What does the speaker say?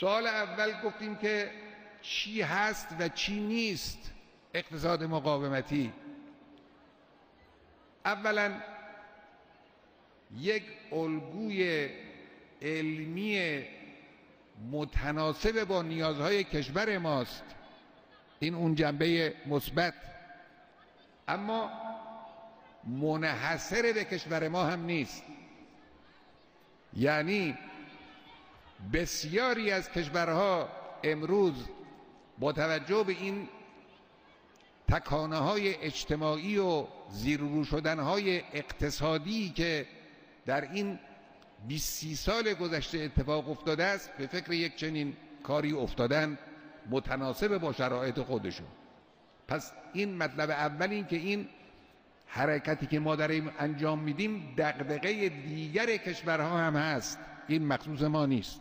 سوال اول گفتیم که چی هست و چی نیست اقتصاد مقاومتی. اولا یک الگوی علمی متناسب با نیازهای کشور ماست. این اون جنبه مثبت. اما منحصر به کشور ما هم نیست. یعنی بسیاری از کشورها امروز با توجه به این تکانه های اجتماعی و زیرورو شدن های اقتصادی که در این 20 سال گذشته اتفاق افتاده است به فکر یک چنین کاری افتادن متناسب با شرایط خودشون. پس این مطلب اول این که این حرکتی که ما داریم انجام میدیم دقدقه دیگر کشورها هم هست. این مخصوص ما نیست.